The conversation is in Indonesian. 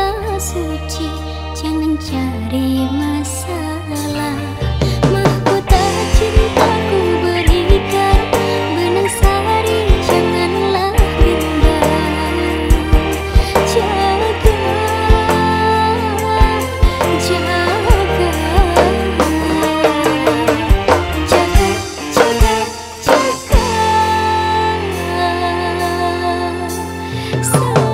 kata suci Jangan cari masalah Mahkota cintaku berikan Benang sari janganlah bimbang Jaga, jaga jaga jaga.